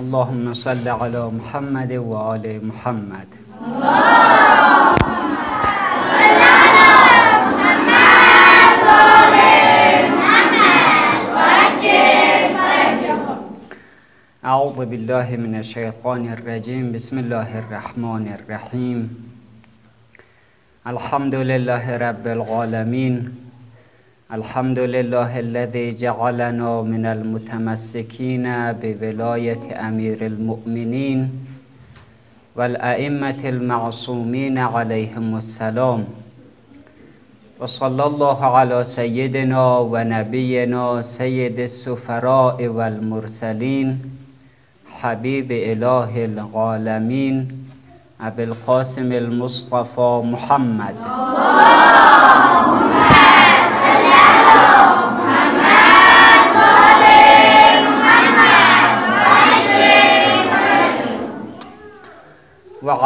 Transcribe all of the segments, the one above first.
اللهم صل على محمد و آل محمد. أعوذ بالله من الشيطان الرجيم. بسم الله الرحمن الرحيم. الحمد لله رب العالمين. الحمد لله الذي جعلنا من المتمسكين بولاية أمير المؤمنين والأئمة المعصومين عليهم السلام. وصلى الله على سيدنا ونبينا سيد السفراء والمرسلين حبيب إله العالمين أبي القاسم المصطفى محمد.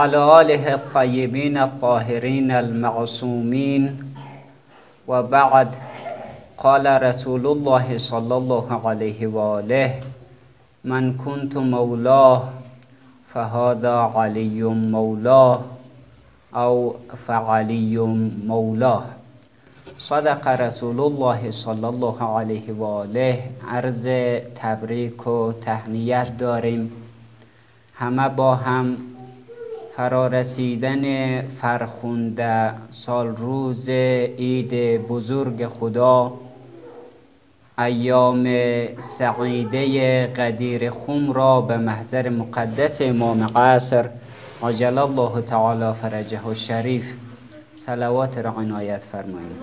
وعلى آله الطيبين الطاهرين المعصومين. وبعد قال رسول الله صلى الله عليه وآله من كنت مولاه فهذا علي مولاه أو فعلي مولاه. صدق رسول الله صلی الله علیه و آله عرض تبریک و تهنیت داریم. همه با هم فرارسیدن فرخونده سال روز عید بزرگ خدا ایام سعیده قدیر خم را به محضر مقدس امام قصر عجل الله تعالی فرجه و شریف صلوات را عنایت فرمایید.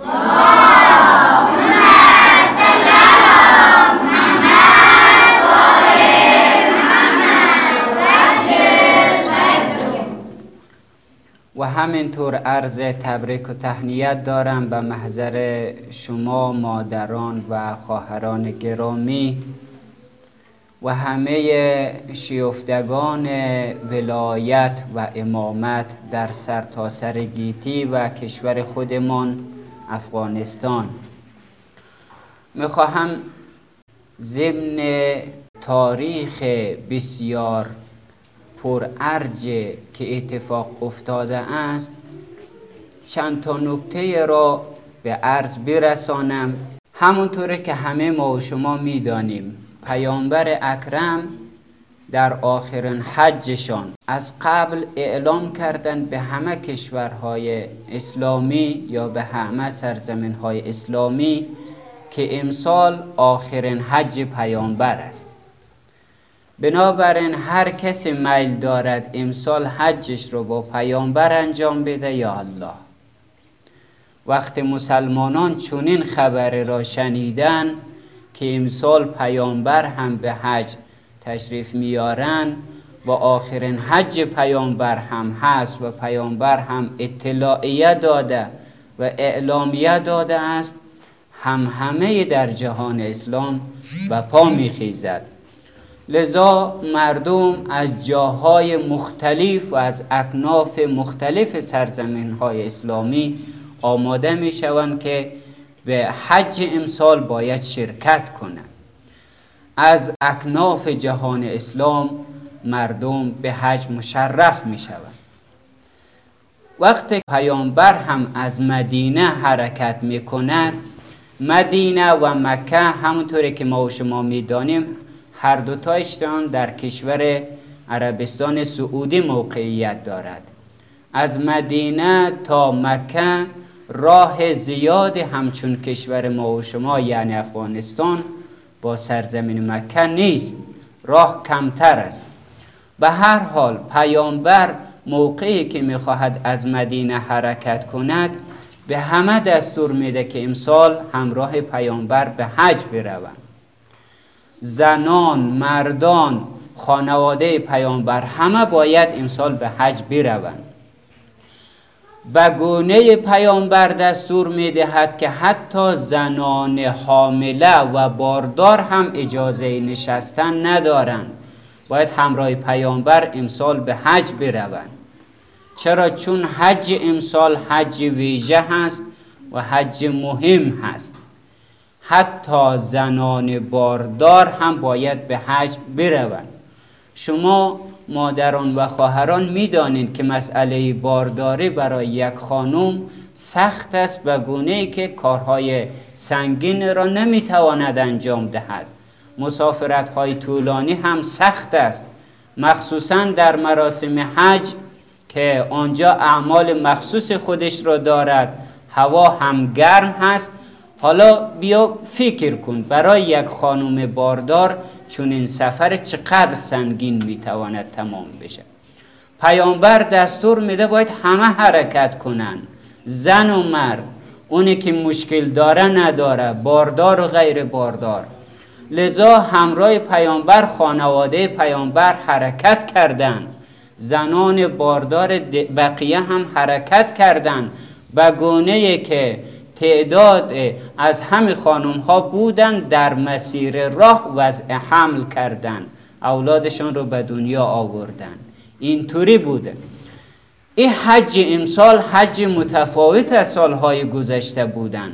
همینطور عرض تبریک و تهنیت دارم به محضر شما مادران و خواهران گرامی و همه شیفتگان ولایت و امامت در سرتاسر سر گیتی و کشور خودمان افغانستان. می‌خواهم ضمن تاریخ بسیار پر ارج که اتفاق افتاده است چند تا نکته را به عرض برسانم. همونطوره که همه ما و شما می‌دانیم پیامبر اکرم در آخرین حجشان از قبل اعلام کردن به همه کشورهای اسلامی یا به همه سرزمین های اسلامی که امسال آخرین حج پیامبر است. بنابراین هر کسی میل دارد امسال حجش رو با پیامبر انجام بده یا الله. وقتی مسلمانان چنین خبر را شنیدن که امسال پیامبر هم به حج تشریف میارن و آخرین حج پیامبر هم هست و پیامبر هم اطلاعیه داده و اعلامیه داده است هم همه در جهان اسلام و پا میخیزد. لذا مردم از جاهای مختلف و از اکناف مختلف سرزمین های اسلامی آماده می شوند که به حج امسال باید شرکت کنند. از اکناف جهان اسلام مردم به حج مشرف می شوند وقتی پیامبر هم از مدینه حرکت می کند مدینه و مکه همونطوری که ما و شما می دانیم هر دوتایشان در کشور عربستان سعودی موقعیت دارد. از مدینه تا مکه راه زیاد همچون کشور ما و شما یعنی افغانستان با سرزمین مکه نیست. راه کمتر است. به هر حال پیامبر موقعی که می‌خواهد از مدینه حرکت کند به همه دستور میده که امسال همراه پیامبر به حج بروند. زنان مردان خانواده پیامبر همه باید امسال به حج بروند. و گونه پیامبر دستور می‌دهد که حتی زنان حامله و باردار هم اجازه نشستن ندارند. باید همراه پیامبر امسال به حج بروند. چرا؟ چون حج امسال حج ویژه هست و حج مهم هست. حتی زنان باردار هم باید به حج بروند. شما مادران و خواهران می‌دانید که مسئله بارداری برای یک خانم سخت است به گونه ای که کارهای سنگین را نمی‌تواند انجام دهد. مسافرت های طولانی هم سخت است مخصوصا در مراسم حج که آنجا اعمال مخصوص خودش را دارد. هوا هم گرم هست حالا بیا فکر کن برای یک خانم باردار چون این سفر چقدر سنگین می‌تواند تمام بشه. پیامبر دستور میده باید همه حرکت کنن. زن و مرد اونی که مشکل داره نداره باردار و غیر باردار. لذا همراه پیامبر خانواده پیامبر حرکت کردند زنان باردار بقیه هم حرکت کردند به گونه که تعداد از همه خانم ها بودن در مسیر راه وضع حمل کردن اولادشان رو به دنیا آوردن. اینطوری بوده. این حج امسال حج متفاوت از سالهای گذشته بودن.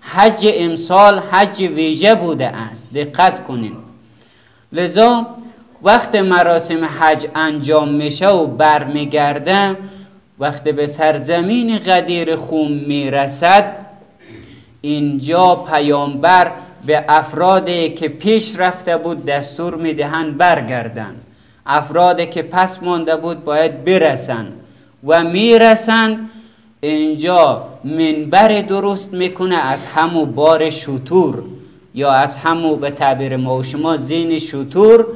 حج امسال حج ویژه بوده است. دقت کنید لذا وقت مراسم حج انجام میشه و برمیگرده وقتی به سرزمین قدیر خوم می‌رسد اینجا پیامبر به افرادی که پیش رفته بود دستور می‌دهند برگردن. افرادی که پس مانده بود باید برسن و می‌رسن اینجا منبر درست می‌کنه از همو بار شطور یا از همو به تعبیر ما و شما زین شطور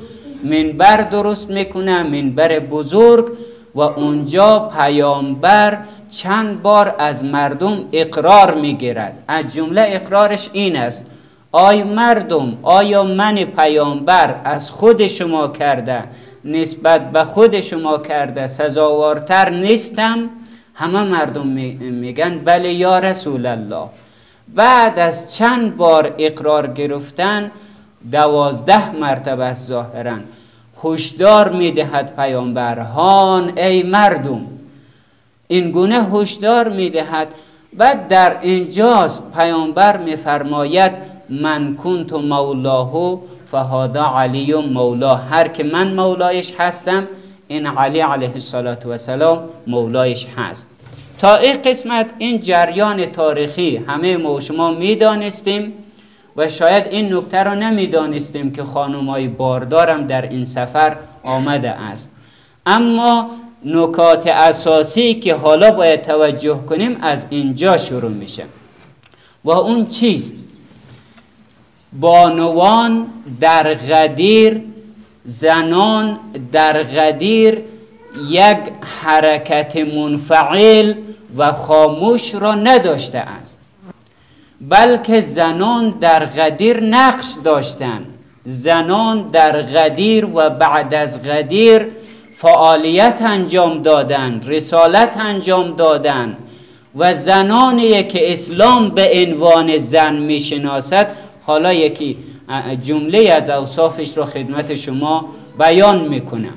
منبر درست می‌کنه منبر بزرگ. و اونجا پیامبر چند بار از مردم اقرار می‌گیرد. از جمله اقرارش این است. آی مردم آیا من پیامبر از خود شما کرده نسبت به خود شما کرده سزاوارتر نیستم؟ همه مردم میگن بله یا رسول الله. بعد از چند بار اقرار گرفتن دوازده مرتبه ظاهرا. هشدار می‌دهد پیامبر. هان ای مردم. این گونه هشدار می‌دهد بعد در اینجاست پیامبر میفرماید من کنت مولاه فهادا علی مولا هر که من مولایش هستم این علی علیه السلام مولایش هست. تا این قسمت این جریان تاریخی همه ما شما می‌دانستیم و شاید این نکته را نمی‌دانستیم که خانمای باردارم در این سفر آمده است. اما نکات اساسی که حالا باید توجه کنیم از اینجا شروع میشه. و اون چیست؟ بانوان در غدیر زنان در غدیر یک حرکت منفعل و خاموش را نداشته است. بلکه زنان در غدیر نقش داشتند زنان در غدیر و بعد از غدیر فعالیت انجام دادند رسالت انجام دادند و زنانی که اسلام به عنوان زن می‌شناسد حالا یکی جمله از اوصافش را خدمت شما بیان می‌کنم.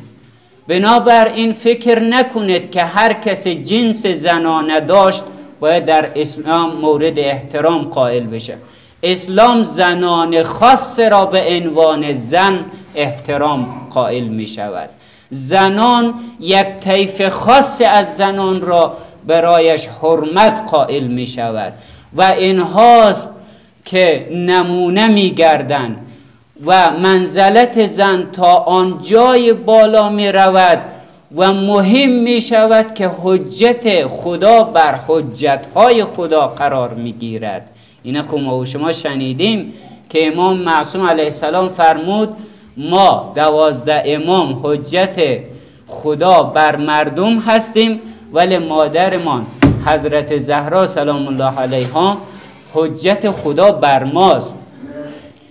بنابر این فکر نکنید که هر کس جنس زنانه داشت باید در اسلام مورد احترام قائل بشه. اسلام زنان خاص را به عنوان زن احترام قائل می شود زنان یک طیف خاص از زنان را برایش حرمت قائل می شود و اینهاست که نمونه می گردن و منزلت زن تا آنجای بالا می رود و مهم می شود که حجت خدا بر حجت های خدا قرار می گیرد. این خب ما و شما شنیدیم که امام معصوم علیه السلام فرمود ما دوازده امام حجت خدا بر مردم هستیم ولی مادرمان حضرت زهرا سلام الله علیها حجت خدا بر ماست.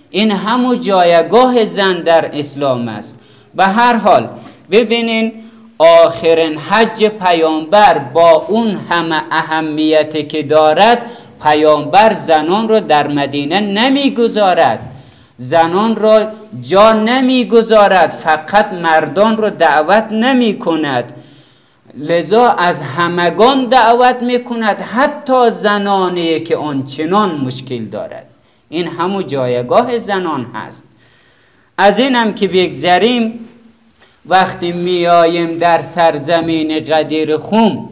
این همو جایگاه زن در اسلام است. به هر حال ببینین آخرین حج پیامبر با اون همه اهمیتی که دارد پیامبر زنان را در مدینه نمی‌گذارد. زنان را جا نمی‌گذارد فقط مردان را دعوت نمی کند لذا از همگان دعوت می کند حتی زنانی که آنچنان مشکل دارد. این همو جایگاه زنان هست. از این هم که بگذریم وقتی میاییم در سرزمین قدیر خوم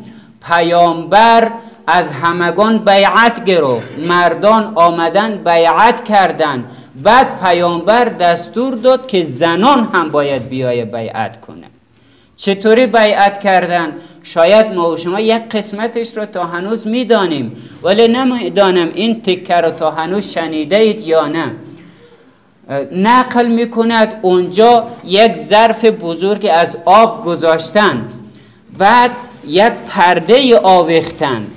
پیامبر از همگان بیعت گرفت. مردان آمدن بیعت کردن. بعد پیامبر دستور داد که زنان هم باید بیای بیعت کنه. چطوری بیعت کردن؟ شاید ما و شما یک قسمتش رو تا هنوز می‌دانیم ولی نمی‌دانم این تکه رو تا هنوز شنیده اید یا نه. نقل می‌کند اونجا یک ظرف بزرگ از آب گذاشتن بعد یک پرده آویختن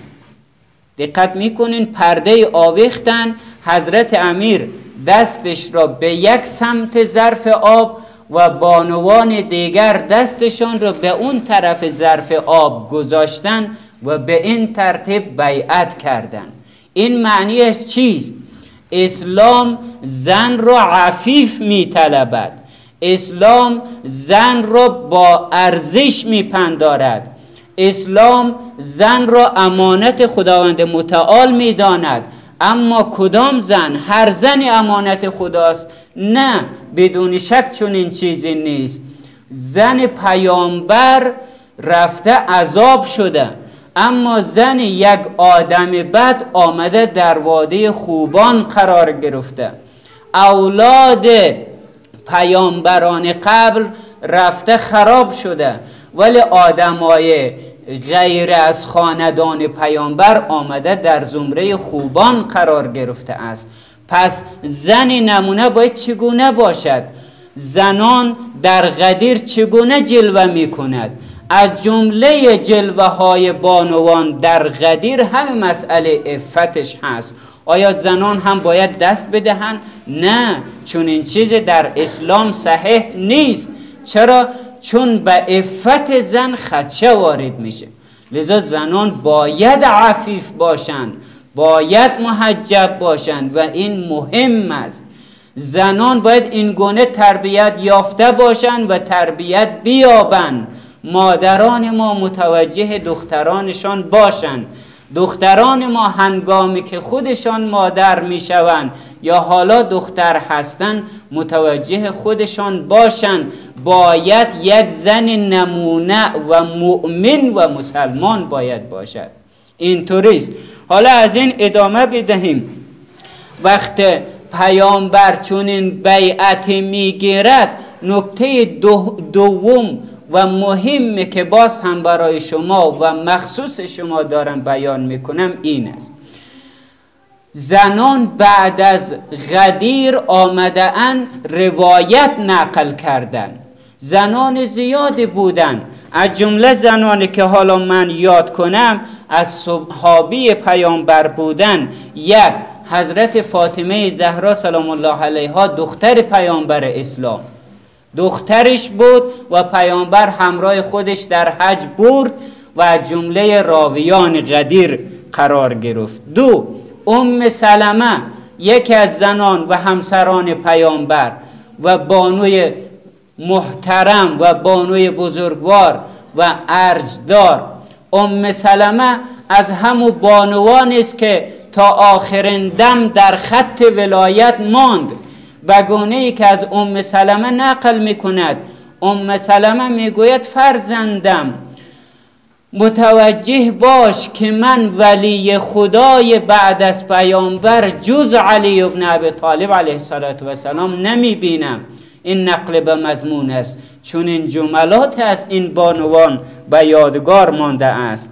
دقت می‌کنین پرده آویختن حضرت امیر دستش را به یک سمت ظرف آب و بانوان دیگر دستشان را به اون طرف ظرف آب گذاشتن و به این ترتیب بیعت کردن این معنیش چیست؟ اسلام زن را عفیف می طلبد اسلام زن را با ارزش می پندارد اسلام زن را امانت خداوند متعال می داند اما کدام زن؟ هر زن امانت خداست. نه بدون شک چون این چیزی نیست. زن پیامبر رفته عذاب شده. اما زن یک آدم بد آمده در واده خوبان قرار گرفته. اولاد پیامبران قبل رفته خراب شده. ولی آدمای غیر از خاندان پیامبر آمده در زمره خوبان قرار گرفته است. پس زن نمونه باید چگونه باشد؟ زنان در غدیر چگونه جلوه می کند از جمله جلوه های بانوان در غدیر همه مسئله افتش هست. آیا زنان هم باید دست بدهند؟ نه چون این چیز در اسلام صحیح نیست. چرا؟ چون به افت زن خدشه وارد میشه. لذا زنان باید عفیف باشند باید محجب باشند و این مهم است. زنان باید این گونه تربیت یافته باشند و تربیت بیابند. مادران ما متوجه دخترانشان باشند. دختران ما هنگامی که خودشان مادر می‌شوند یا حالا دختر هستند متوجه خودشان باشند. باید یک زن نمونه و مؤمن و مسلمان باید باشد. اینطوریست. حالا از این ادامه بدهیم. وقت پیامبر چون این بیعت می‌گیرد نکته دوم و مهمه که باز هم برای شما و مخصوص شما دارم بیان می‌کنم این است. زنان بعد از غدیر آمده ان روایت نقل کردن. زنان زیادی بودن. از جمله زنانی که حالا من یاد کنم از صحابی پیامبر بودن. یک حضرت فاطمه زهرا سلام الله علیها دختر پیامبر اسلام. دخترش بود و پیامبر همراه خودش در حج برد و جمله راویان قدیر قرار گرفت. دو ام سلمه یکی از زنان و همسران پیامبر و بانوی محترم و بانوی بزرگوار و ارجدار. ام سلمه از همو بانوان است که تا آخرین دم در خط ولایت ماند. بگونه ای که از ام سلمه نقل می کند ام سلمه می گوید فرزندم متوجه باش که من ولی خدای بعد از پیامبر جز علی ابن ابی طالب علیه السلام نمی بینم این نقل به مضمون است. چون این جملات از این بانوان به یادگار مانده است.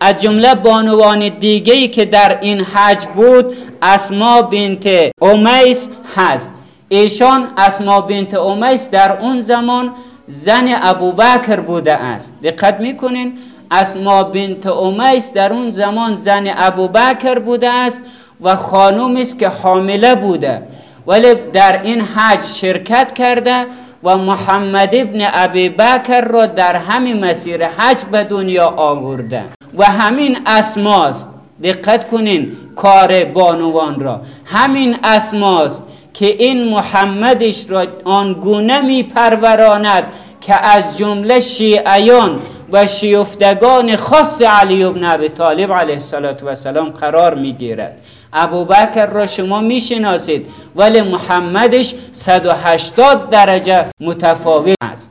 از جمله بانوان دیگه که در این حج بود اسما بنت امیس هست. ایشان اسما بنت امیس در اون زمان زن ابوبکر بوده است. دقت می‌کنین؟ اسما بنت امیس در اون زمان زن ابوبکر بوده است و خانوم است که حامله بوده. ولی در این حج شرکت کرده و محمد ابن ابی بکر را در همین مسیر حج به دنیا آورده. و همین اسماست. دقت کنین کار بانوان را. همین اسماست. که این محمدش را آنگونه می پروراند که از جمله شیعیان و شیفتگان خاص علی ابن ابی طالب علیه السلام قرار می گیرد ابوبکر را شما می‌شناسید ولی محمدش 180 درجه متفاوت است.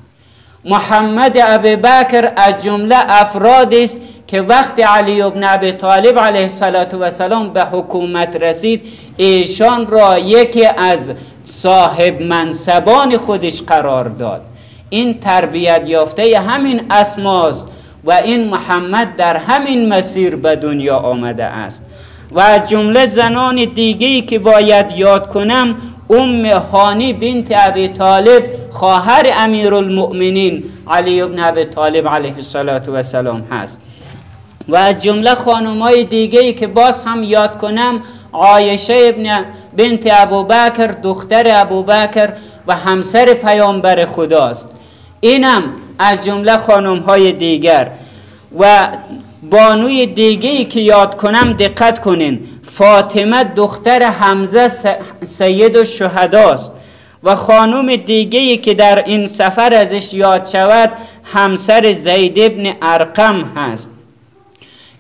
محمد ابی بکر از جمله افرادی است که وقتی علی ابن ابی طالب علیه السلام به حکومت رسید ایشان را یکی از صاحب منصبان خودش قرار داد. این تربیت یافته همین اسماست و این محمد در همین مسیر به دنیا آمده است. و جمله زنان دیگه که باید یاد کنم ام هانی بنت ابی طالب خواهر امیر المؤمنین علی ابن ابی طالب علیه السلام هست. و از جمله خانم های دیگه که باز هم یاد کنم عایشه ابن بنت ابوبکر دختر ابوبکر و همسر پیامبر خداست. اینم از جمله خانم های دیگر. و بانوی دیگه که یاد کنم دقت کنین فاطمه دختر حمزه سید و شهداست و خانم دیگه که در این سفر ازش یاد شود همسر زید ابن ارقم هست.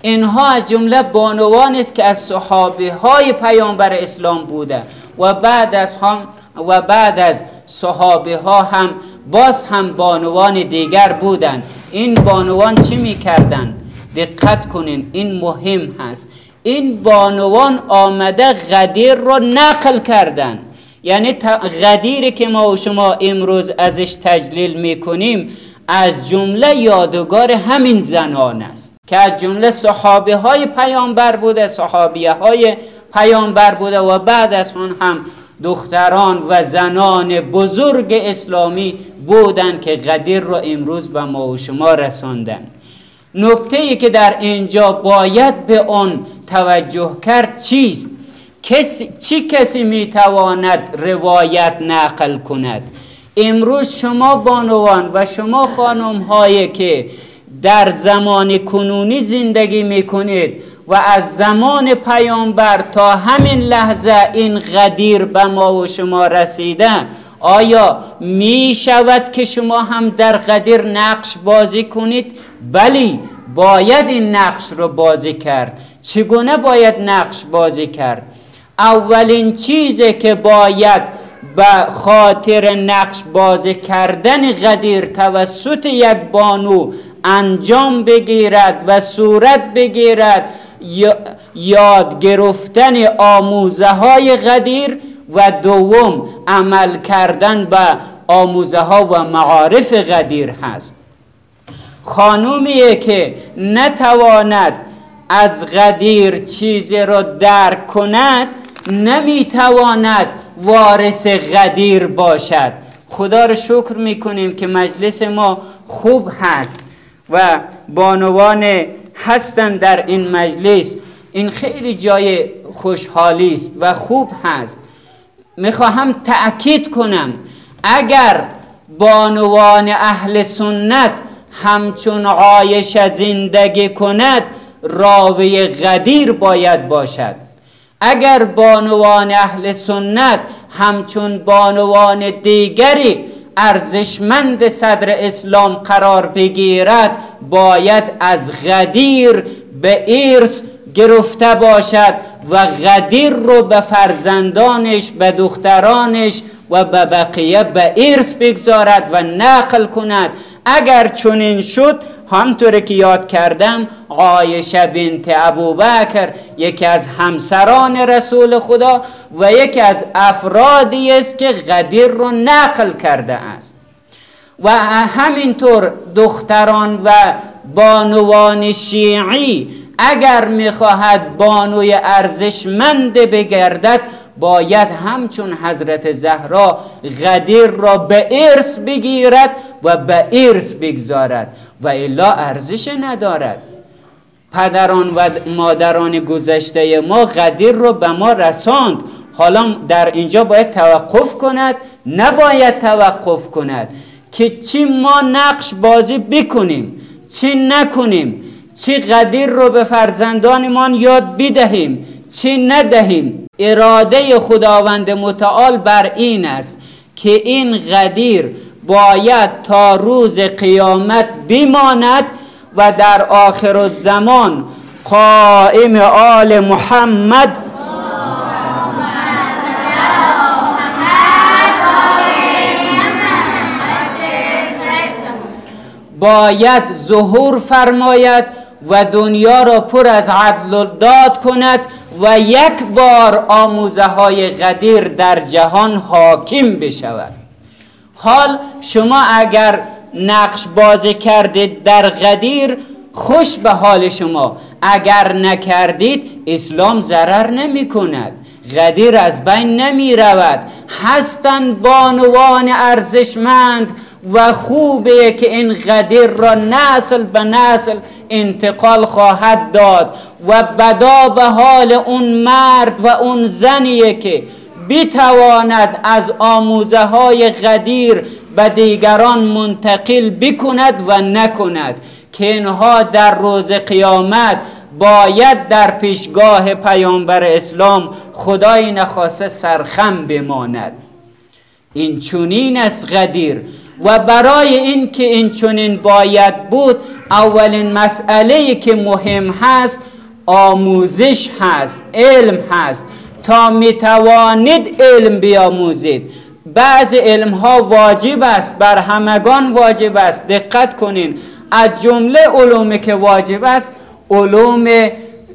اینها از جمله بانوان است که از صحابه های پیامبر اسلام بوده و بعد از هم و بعد از صحابه ها هم باز هم بانوان دیگر بودند. این بانوان چی می‌کردند؟ دقت کنین این مهم هست. این بانوان آمده غدیر رو نقل کردن یعنی غدیری که ما و شما امروز ازش تجلیل می‌کنیم از جمله یادگار همین زنان است. که از جمله صحابه های پیامبر بوده صحابیه های پیامبر بوده و بعد از اون هم دختران و زنان بزرگ اسلامی بودند که غدیر رو امروز به ما و شما رساندن. نکته ای که در اینجا باید به آن توجه کرد چیست؟ کسی، چی کسی می‌تواند روایت نقل کند؟ امروز شما بانوان و شما خانم هایی که در زمان کنونی زندگی می‌کنید و از زمان پیامبر تا همین لحظه این غدیر به ما و شما رسیده آیا می شود که شما هم در قدر نقش بازی کنید؟ بلی باید این نقش رو بازی کرد چگونه باید نقش بازی کرد؟ اولین چیزی که باید به خاطر نقش بازی کردن غدیر توسط یک بانو انجام بگیرد و صورت بگیرد. یاد گرفتن آموزه های غدیر و دوم عمل کردن به آموزه ها و معارف غدیر هست. خانومیه که نتواند از غدیر چیزی را درک کند نمی‌تواند وارث غدیر باشد. خدا رو شکر می‌کنیم که مجلس ما خوب هست. و بانوان هستند در این مجلس. این خیلی جای خوشحالی است و خوب هست. می‌خواهم تأکید کنم اگر بانوان اهل سنت همچون عایش زندگی کند راوی غدیر باید باشد. اگر بانوان اهل سنت همچون بانوان دیگری ارزشمند صدر اسلام قرار بگیرد باید از غدیر به ایرس گرفته باشد و غدیر رو به فرزندانش به دخترانش و به بقیه به ارث بگذارد و نقل کند. اگر چنین شد همطور که یاد کردم عایشه بنت ابوبکر یکی از همسران رسول خدا و یکی از افرادی است که غدیر رو نقل کرده است. و همینطور دختران و بانوان شیعی اگر می‌خواهد بانوی ارزشمند بگردد باید همچون حضرت زهرا غدیر را به ارث بگیرد و به ارث بگذارد و الا ارزش ندارد. پدران و مادران گذشته ما غدیر را به ما رساند. حالا در اینجا باید توقف کند نباید توقف کند که چی ما نقش بازی بکنیم چی نکنیم چی قدیر رو به فرزندانمان یاد بدهیم چی ندهیم. اراده خداوند متعال بر این است که این قدیر باید تا روز قیامت بماند و در آخر الزمان قائم آل محمد باید ظهور فرماید و دنیا را پر از عدل داد کند و یک بار آموزه های قدیر در جهان حاکم بشود. حال شما اگر نقش بازی کردید در قدیر خوش به حال شما. اگر نکردید اسلام ضرر نمی کند. غدیر از بین نمی رود. هستند بانوان ارزشمند. و خوبه که این غدیر را نسل به نسل انتقال خواهد داد و بدا به حال اون مرد و اون زنیه که بتواند از آموزه های غدیر به دیگران منتقل بکند و نکند که اینها در روز قیامت باید در پیشگاه پیامبر اسلام خدای نخواسته سرخم بماند. این چونین است قدیر و برای این که این چونین باید بود اولین مسئله که مهم هست آموزش هست علم هست. تا می‌توانید علم بیاموزید. بعض علم ها واجب است بر همگان واجب است. دقت کنین. از جمله علومی که واجب است علوم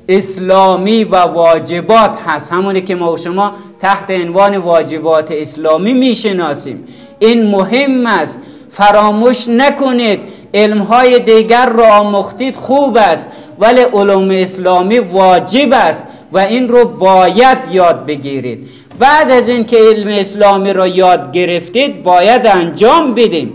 اسلامی و واجبات هست. همونی که ما و شما تحت عنوان واجبات اسلامی می‌شناسیم. این مهم است. فراموش نکنید. علمهای دیگر را آموختید خوب است ولی علوم اسلامی واجب است و این رو باید یاد بگیرید. بعد از اینکه علم اسلامی را یاد گرفتید باید انجام بدیم.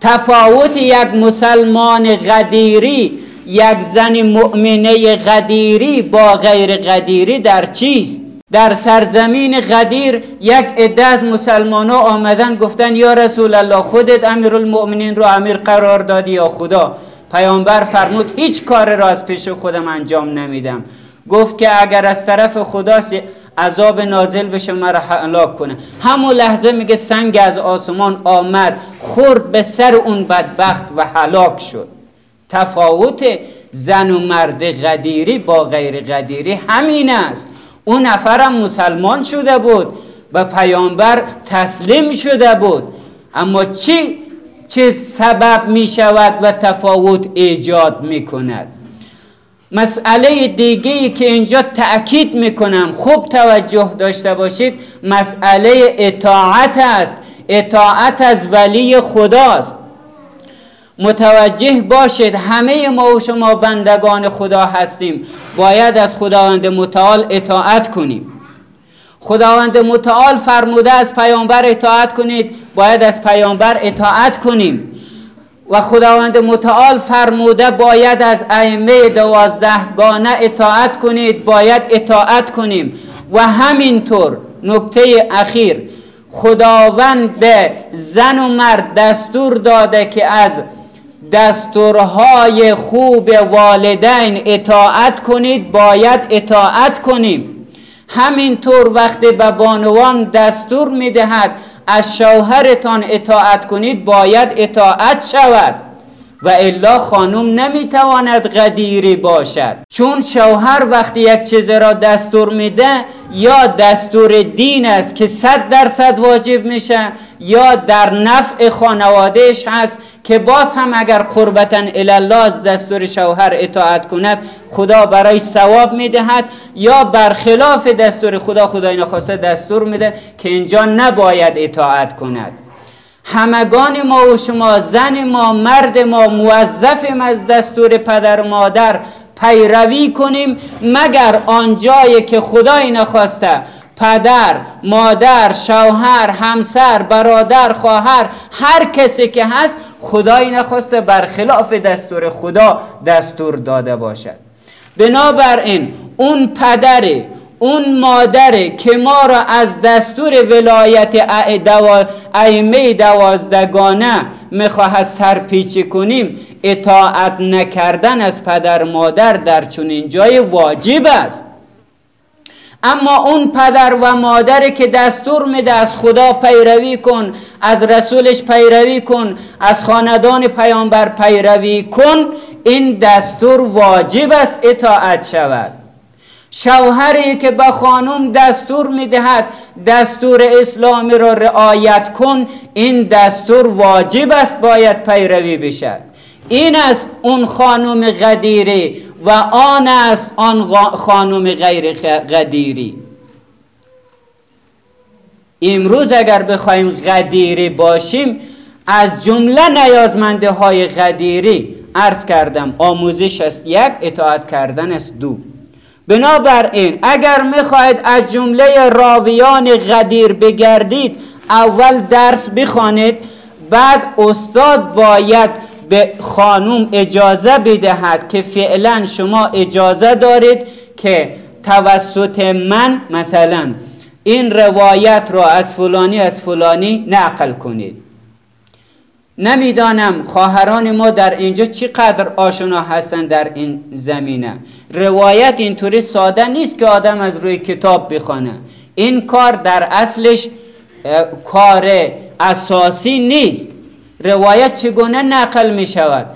تفاوت یک مسلمان غدیری یک زن مؤمنه غدیری با غیر غدیری در چیست؟ در سرزمین غدیر یک عده از مسلمان ها آمدن گفتن یا رسول الله خودت امیر المؤمنین رو امیر قرار دادی یا خدا؟ پیامبر فرمود هیچ کار را از پیش خودم انجام نمیدم. گفت که اگر از طرف خداست عذاب نازل بشه مرا هلاک کنه. همون لحظه میگه سنگ از آسمان آمد خورد به سر اون بدبخت و هلاک شد. تفاوت زن و مرد غدیری با غیر غدیری همین است. اون نفرم مسلمان شده بود و پیامبر تسلیم شده بود. اما چی چه سبب می شود و تفاوت ایجاد می کند؟ مسئله دیگه که اینجا تأکید می‌کنم خوب توجه داشته باشید مسئله اطاعت است. اطاعت از ولی خداست. متوجه باشید همه ما و شما بندگان خدا هستیم. باید از خداوند متعال اطاعت کنیم. خداوند متعال فرموده از پیامبر اطاعت کنید. باید از پیامبر اطاعت کنیم. و خداوند متعال فرموده باید از ائمه دوازدهگانه اطاعت کنید. باید اطاعت کنیم. و همینطور نکته اخیر خداوند به زن و مرد دستور داده که از دستورهای خوب والدین اطاعت کنید باید اطاعت کنیم. همینطور وقتی به بانوان دستور می‌دهد از شوهرتان اطاعت کنید باید اطاعت شود. و الا خانم نمی‌تواند قدیری باشد. چون شوهر وقتی یک چیز را دستور میده یا دستور دین است که صد درصد واجب میشه یا در نفع خانوادهش هست که باز هم اگر قربتا الله از دستور شوهر اطاعت کند خدا برای ثواب می‌دهد یا برخلاف دستور خدا خدای نخواسته دستور میده که اینجا نباید اطاعت کند. همگان ما و شما زن ما مرد ما موظفیم از دستور پدر و مادر پیروی کنیم مگر آنجایی که خدای نخواسته پدر، مادر، شوهر، همسر، برادر، خواهر هر کسی که هست خدای نخواسته برخلاف دستور خدا دستور داده باشد. بنابراین اون پدر اون مادر که ما را از دستور ولایت ائمه دوازدگانه می‌خواهد سرپیچی کنیم اطاعت نکردن از پدر مادر در چنین جای واجب است. اما اون پدر و مادر که دستور میده از خدا پیروی کن از رسولش پیروی کن از خاندان پیامبر پیروی کن این دستور واجب است اطاعت شود. شوهری که به خانم دستور می‌دهد دستور اسلامی را رعایت کن این دستور واجب است باید پیروی بشد این است اون خانم غدیری و آن است آن خانم غیر غدیری. امروز اگر بخوایم غدیری باشیم از جمله نیازمنده های غدیری عرض کردم آموزش است یک اطاعت کردن است دو. بنابراین اگر می‌خواهید از جمله راویان غدیر بگردید اول درس بخوانید بعد استاد باید به خانوم اجازه بدهد که فعلا شما اجازه دارید که توسط من مثلا این روایت را از فلانی از فلانی نقل کنید. نمی‌دانم خواهران ما در اینجا چقدر آشنا هستند در این زمینه. روایت اینطوری ساده نیست که آدم از روی کتاب بخوانه. این کار در اصلش کار اساسی نیست. روایت چگونه نقل می شود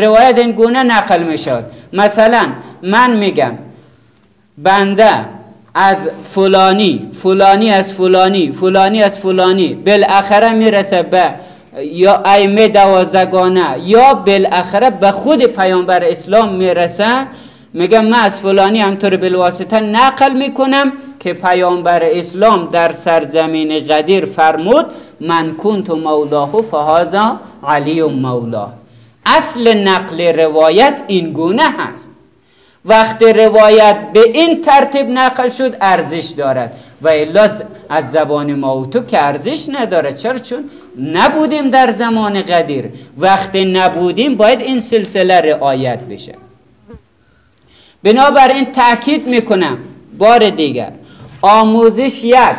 روایت این گونه نقل می شود مثلا من میگم بنده از فلانی فلانی از فلانی فلانی از فلانی بالاخره می‌رسه به یا ائمه دوازدگانه یا بالاخره به خود پیامبر اسلام می‌رسه. میگم من از فلانی همطور بالواسطه نقل می‌کنم که پیامبر اسلام در سرزمین قدیر فرمود من کنت مولاه فهازا علی مولاه اصل نقل روایت این گونه هست. وقتی روایت به این ترتیب نقل شد ارزش دارد. و الا از زبان ما تو که ارزش نداره. چرا؟ چون نبودیم در زمان قدیر. وقتی نبودیم باید این سلسله رعایت بشه. بنابراین تاکید می‌کنم بار دیگر آموزش یک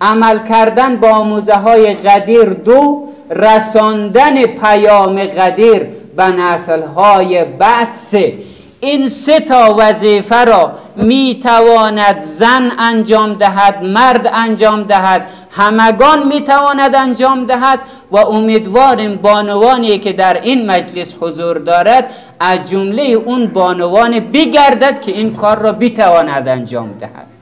عمل کردن با آموزه های قدیر دو رساندن پیام قدیر به نسل های بعد سه این سه تا وظیفه را می تواند زن انجام دهد مرد انجام دهد همگان می تواند انجام دهد و امیدواریم بانوانی که در این مجلس حضور دارد از جمله اون بانوان بگردد که این کار را بتواند انجام دهد.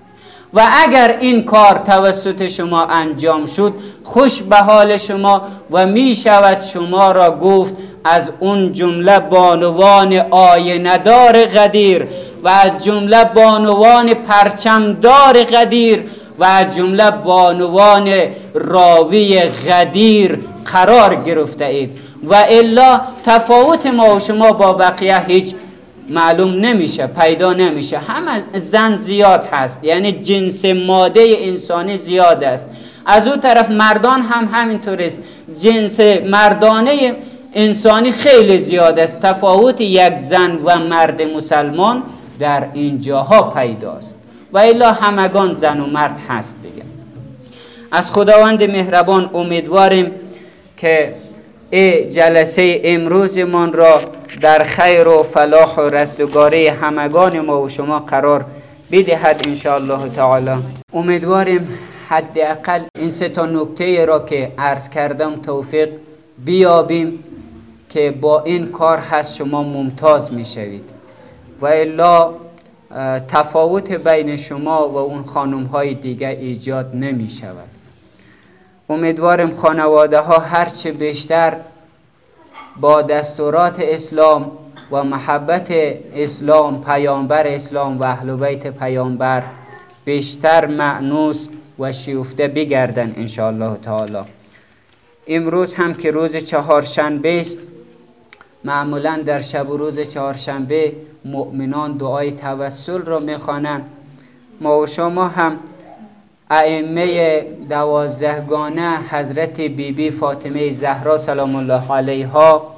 و اگر این کار توسط شما انجام شد خوش به حال شما و می شود شما را گفت از اون جمله بانوان آیندار غدیر و از جمله بانوان پرچمدار غدیر و از جمله بانوان راوی غدیر قرار گرفته اید. و الا تفاوت ما و شما با بقیه هیچ معلوم نمیشه پیدا نمیشه. همه زن زیاد هست یعنی جنس ماده انسانی زیاد است. از او طرف مردان هم همینطور است جنس مردانه انسانی خیلی زیاد است. تفاوت یک زن و مرد مسلمان در اینجاها پیداست. و الا همگان زن و مرد هست دیگه. از خداوند مهربان امیدواریم که ای جلسه امروزمان را در خیر و فلاح و رستگاری همگان ما و شما قرار بدهد انشاءالله تعالی. امیدواریم حداقل این سه تا نکته را که عرض کردم توفیق بیابیم که با این کار هست شما ممتاز می‌شوید. و الا تفاوت بین شما و اون خانم های دیگه ایجاد نمی شود امیدوارم خانواده ها هرچه بیشتر با دستورات اسلام و محبت اسلام پیامبر اسلام و اهل بیت پیامبر بیشتر معنوس و شیفته بگردن انشاءالله تعالی. امروز هم که روز چهارشنبه است معمولا در شب و روز چهارشنبه مؤمنان دعای توسل را می‌خوانند. ما و شما هم ائمه دوازدهگانه حضرت بیبی بی فاطمه زهرا سلام الله علیها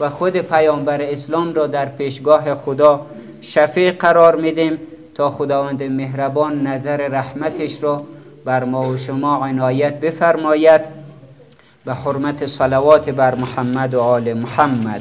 و خود پیامبر اسلام را در پیشگاه خدا شفیع قرار میدیم تا خداوند مهربان نظر رحمتش را بر ما و شما عنایت بفرماید. به حرمت صلوات بر محمد و آل محمد.